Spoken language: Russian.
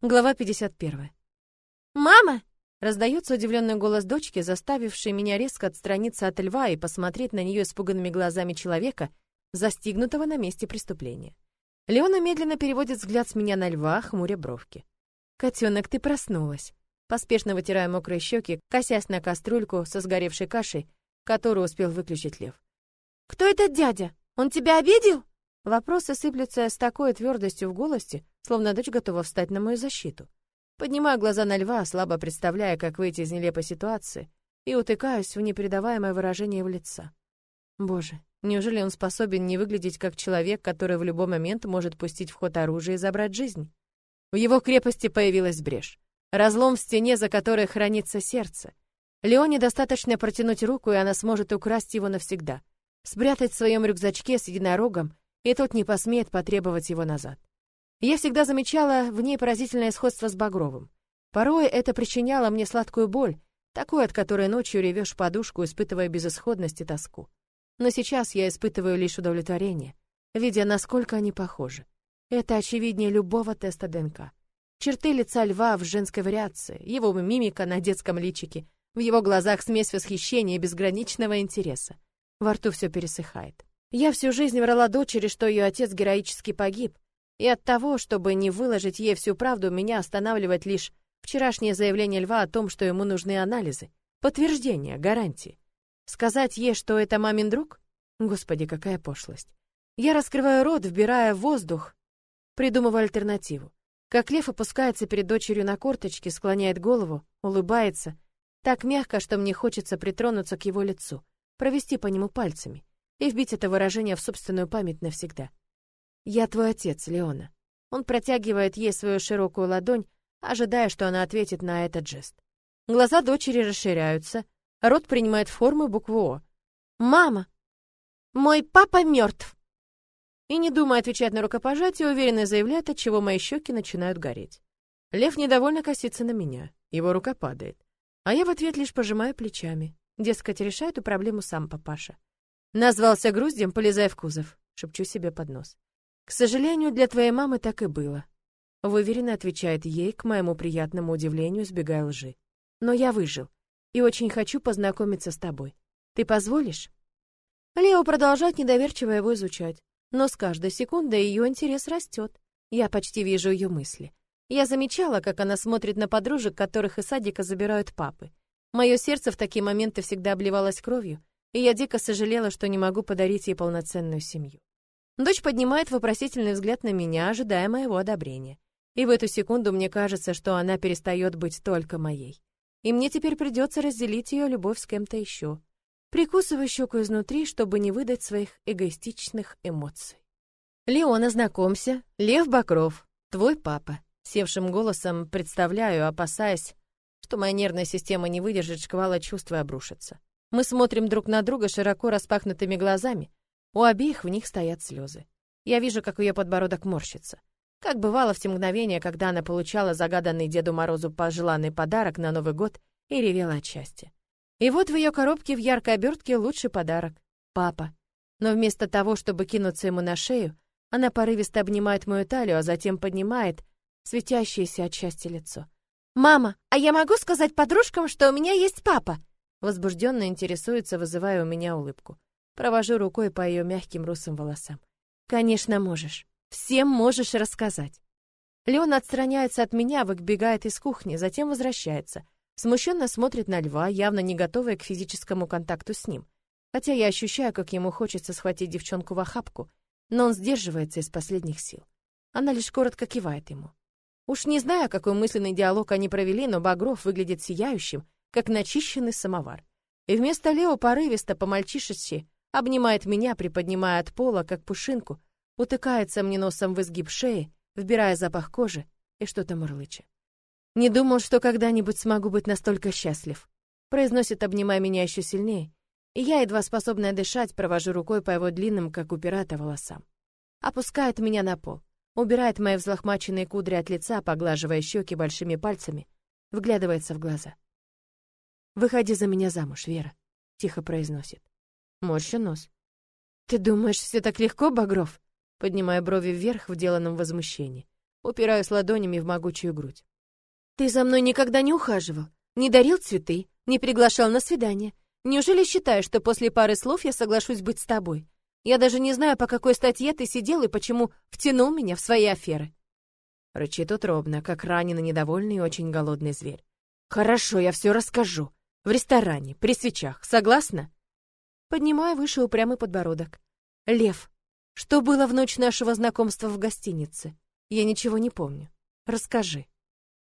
Глава 51. «Мама!» — раздается удивленный голос дочки, заставивший меня резко отстраниться от льва и посмотреть на нее испуганными глазами человека, застигнутого на месте преступления. Леона медленно переводит взгляд с меня на льва, хмуря бровки. «Котенок, ты проснулась!» Поспешно вытирая мокрые щеки, косясь на кастрюльку со сгоревшей кашей, которую успел выключить лев. «Кто этот дядя? Он тебя обидел?» Вопросы сыплются с такой твердостью в голосе, словно дочь готова встать на мою защиту. Поднимаю глаза на льва, слабо представляя, как выйти из нелепой ситуации, и утыкаюсь в непередаваемое выражение его лица. Боже, неужели он способен не выглядеть как человек, который в любой момент может пустить в ход оружие и забрать жизнь? В его крепости появилась брешь. Разлом в стене, за которой хранится сердце. Леоне достаточно протянуть руку, и она сможет украсть его навсегда. Спрятать в своем рюкзачке с единорогом, и тот не посмеет потребовать его назад. Я всегда замечала в ней поразительное сходство с Багровым. Порой это причиняло мне сладкую боль, такую, от которой ночью ревешь подушку, испытывая безысходность и тоску. Но сейчас я испытываю лишь удовлетворение, видя, насколько они похожи. Это очевиднее любого теста ДНК. Черты лица льва в женской вариации, его мимика на детском личике, в его глазах смесь восхищения и безграничного интереса. Во рту все пересыхает. Я всю жизнь врала дочери, что ее отец героически погиб, и от того, чтобы не выложить ей всю правду, меня останавливает лишь вчерашнее заявление Льва о том, что ему нужны анализы, подтверждения, гарантии. Сказать ей, что это мамин друг? Господи, какая пошлость. Я раскрываю рот, вбирая воздух, придумывая альтернативу. Как лев опускается перед дочерью на корточки, склоняет голову, улыбается, так мягко, что мне хочется притронуться к его лицу, провести по нему пальцами и вбить это выражение в собственную память навсегда. «Я твой отец, Леона». Он протягивает ей свою широкую ладонь, ожидая, что она ответит на этот жест. Глаза дочери расширяются, рот принимает форму буквы «О». «Мама! Мой папа мертв!» И не думая отвечать на рукопожатие, уверенно заявляет, от чего мои щеки начинают гореть. Лев недовольно косится на меня, его рука падает. А я в ответ лишь пожимаю плечами. Дескать, решай эту проблему сам папаша. Назвался груздем, полезая в кузов, шепчу себе под нос. К сожалению, для твоей мамы так и было. Выверенно отвечает ей, к моему приятному удивлению, избегая лжи. Но я выжил и очень хочу познакомиться с тобой. Ты позволишь? Лео продолжает недоверчиво его изучать, но с каждой секундой ее интерес растет. Я почти вижу ее мысли. Я замечала, как она смотрит на подружек, которых из садика забирают папы. Мое сердце в такие моменты всегда обливалось кровью, и я дико сожалела, что не могу подарить ей полноценную семью. Дочь поднимает вопросительный взгляд на меня, ожидая моего одобрения. И в эту секунду мне кажется, что она перестает быть только моей. И мне теперь придется разделить ее любовь с кем-то еще. Прикусываю щеку изнутри, чтобы не выдать своих эгоистичных эмоций. «Леона, знакомься, Лев Бакров, твой папа», — севшим голосом представляю, опасаясь, что моя нервная система не выдержит шквала чувств и обрушится. Мы смотрим друг на друга широко распахнутыми глазами, у обеих в них стоят слезы. Я вижу, как ее подбородок морщится. Как бывало в те мгновения, когда она получала загаданный Деду Морозу пожеланный подарок на Новый год и ревела от счастья. И вот в ее коробке в яркой обертке лучший подарок — папа. Но вместо того, чтобы кинуться ему на шею, она порывисто обнимает мою талию, а затем поднимает светящееся от счастья лицо. «Мама, а я могу сказать подружкам, что у меня есть папа?» Возбужденно интересуется, вызывая у меня улыбку. Провожу рукой по ее мягким русым волосам. Конечно, можешь. Всем можешь рассказать. Леон отстраняется от меня, выбегает из кухни, затем возвращается. Смущенно смотрит на льва, явно не готовая к физическому контакту с ним. Хотя я ощущаю, как ему хочется схватить девчонку в охапку, но он сдерживается из последних сил. Она лишь коротко кивает ему. Уж не знаю, какой мысленный диалог они провели, но Багров выглядит сияющим, как начищенный самовар. И вместо Лео порывисто по-мальчишечи обнимает меня, приподнимая от пола, как пушинку, утыкается мне носом в изгиб шеи, вбирая запах кожи и что-то мурлыча. «Не думал, что когда-нибудь смогу быть настолько счастлив», произносит, обнимая меня еще сильнее, и я, едва способная дышать, провожу рукой по его длинным, как у пирата, волосам. Опускает меня на пол, убирает мои взлохмаченные кудри от лица, поглаживая щеки большими пальцами, вглядывается в глаза. «Выходи за меня замуж, Вера», — тихо произносит. Морщу нос. «Ты думаешь, все так легко, Багров?» Поднимая брови вверх в деланном возмущении. упираюсь ладонями в могучую грудь. Ты за мной никогда не ухаживал, не дарил цветы, не приглашал на свидание. Неужели считаешь, что после пары слов я соглашусь быть с тобой? Я даже не знаю, по какой статье ты сидел и почему втянул меня в свои аферы. Рычит утробно, как раненый, недовольный и очень голодный зверь. Хорошо, я все расскажу. В ресторане, при свечах. Согласна? Поднимаю выше упрямый подбородок. Лев, что было в ночь нашего знакомства в гостинице? Я ничего не помню. Расскажи.